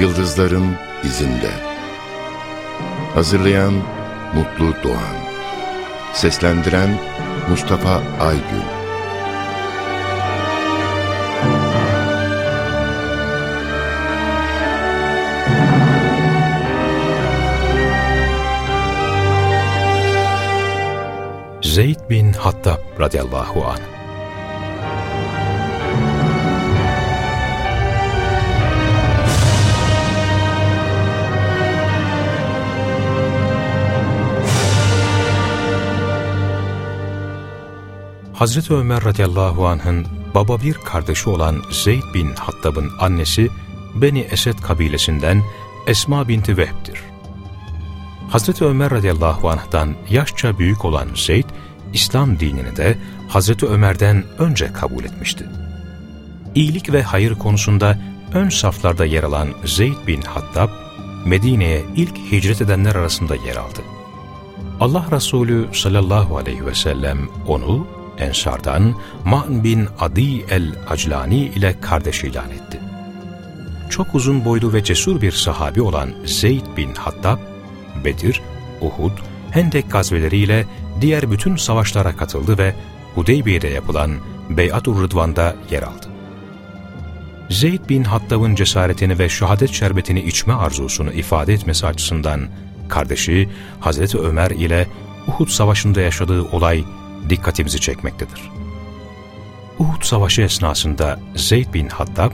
Yıldızların izinde. Hazırlayan Mutlu Doğan. Seslendiren Mustafa Aygün. Zeyd bin Hattab radıyallahu anh Hazreti Ömer radıyallahu anh'ın baba bir kardeşi olan Zeyd bin Hattab'ın annesi Beni Esed kabilesinden Esma binti Vehb'dir. Hazreti Ömer radıyallahu anh'dan yaşça büyük olan Zeyd, İslam dinini de Hazreti Ömer'den önce kabul etmişti. İyilik ve hayır konusunda ön saflarda yer alan Zeyd bin Hattab, Medine'ye ilk hicret edenler arasında yer aldı. Allah Resulü sallallahu aleyhi ve sellem onu Ensardan Ma'n bin Adi el-Aclani ile kardeş ilan etti. Çok uzun boylu ve cesur bir sahabi olan Zeyd bin Hattab, Bedir, Uhud, Hendek gazveleriyle diğer bütün savaşlara katıldı ve Hudeybiye'de yapılan Beyat-ur Rıdvan'da yer aldı. Zeyd bin Hattab'ın cesaretini ve şehadet şerbetini içme arzusunu ifade etmesi açısından kardeşi Hazreti Ömer ile Uhud Savaşı'nda yaşadığı olay dikkatimizi çekmektedir. Uhud Savaşı esnasında Zeyd bin Hattab,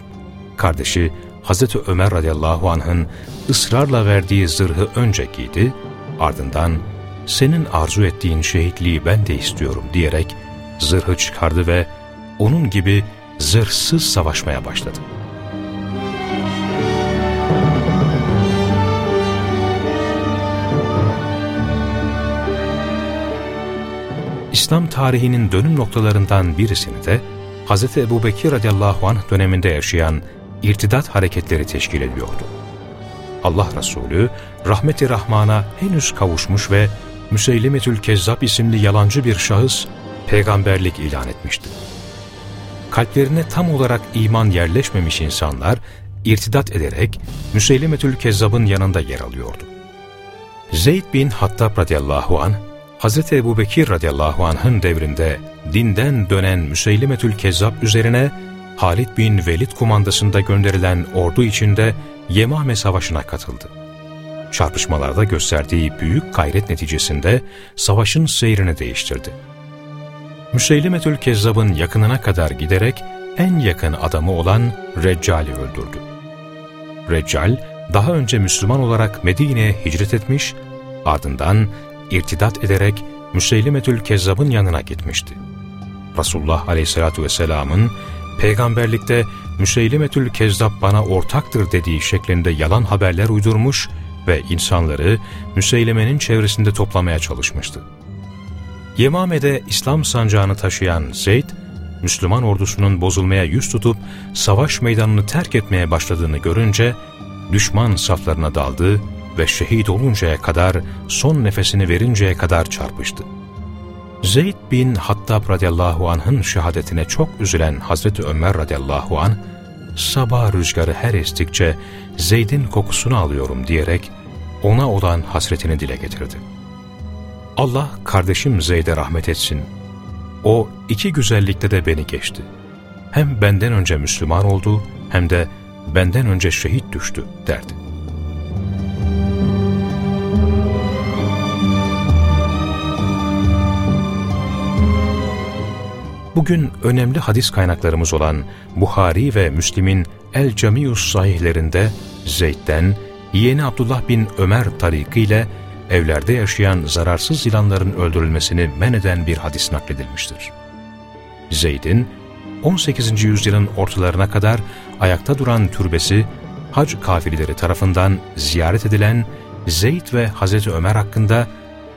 kardeşi Hazreti Ömer radıyallahu anh'ın ısrarla verdiği zırhı önce giydi, ardından senin arzu ettiğin şehitliği ben de istiyorum diyerek zırhı çıkardı ve onun gibi zırhsız savaşmaya başladı. İslam tarihinin dönüm noktalarından birisini de Hz. Ebu Bekir radıyallahu anh döneminde yaşayan irtidat hareketleri teşkil ediyordu. Allah Resulü rahmeti rahmana henüz kavuşmuş ve Müseylimetül Kezzab isimli yalancı bir şahıs peygamberlik ilan etmişti. Kalplerine tam olarak iman yerleşmemiş insanlar irtidat ederek Müseylimetül Kezzab'ın yanında yer alıyordu. Zeyd bin Hattab radıyallahu anh Hz. Ebu Bekir radıyallahu anh'ın devrinde dinden dönen Müseylimetül Kezzab üzerine Halid bin Velid kumandasında gönderilen ordu içinde Yemame Savaşı'na katıldı. Çarpışmalarda gösterdiği büyük gayret neticesinde savaşın seyrini değiştirdi. Müseylimetül Kezzab'ın yakınına kadar giderek en yakın adamı olan Reccal'i öldürdü. Reccal, daha önce Müslüman olarak Medine'ye hicret etmiş, ardından irtidat ederek Müseylimetül Kezzab'ın yanına gitmişti. Resulullah Aleyhisselatü Vesselam'ın peygamberlikte Müseylimetül Kezzab bana ortaktır dediği şeklinde yalan haberler uydurmuş ve insanları Müseyleme'nin çevresinde toplamaya çalışmıştı. Yemame'de İslam sancağını taşıyan Zeyd, Müslüman ordusunun bozulmaya yüz tutup savaş meydanını terk etmeye başladığını görünce düşman saflarına daldı ve şehit oluncaya kadar, son nefesini verinceye kadar çarpıştı. Zeyd bin Hattab radıyallahu anh'ın şehadetine çok üzülen Hazreti Ömer radıyallahu anh, sabah rüzgarı her estikçe Zeyd'in kokusunu alıyorum diyerek ona olan hasretini dile getirdi. Allah kardeşim Zeyd'e rahmet etsin. O iki güzellikte de beni geçti. Hem benden önce Müslüman oldu hem de benden önce şehit düştü derdi. Bugün önemli hadis kaynaklarımız olan Buhari ve Müslim'in El Camius sahihlerinde Zeyd'den yeğeni Abdullah bin Ömer tarikiyle evlerde yaşayan zararsız yılanların öldürülmesini men eden bir hadis nakledilmiştir. Zeyd'in 18. yüzyılın ortalarına kadar ayakta duran türbesi hac kafirleri tarafından ziyaret edilen Zeyd ve Hazreti Ömer hakkında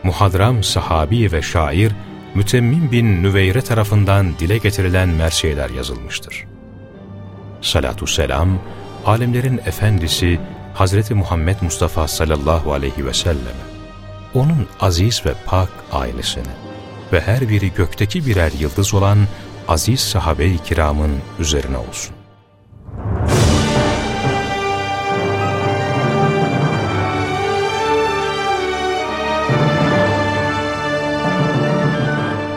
muhadram sahabi ve şair Mütemmim bin Nüveyre tarafından dile getirilen mersiyeler yazılmıştır. Salatü selam, alemlerin efendisi Hazreti Muhammed Mustafa sallallahu aleyhi ve selleme, onun aziz ve pak ailesine ve her biri gökteki birer yıldız olan aziz sahabe-i kiramın üzerine olsun.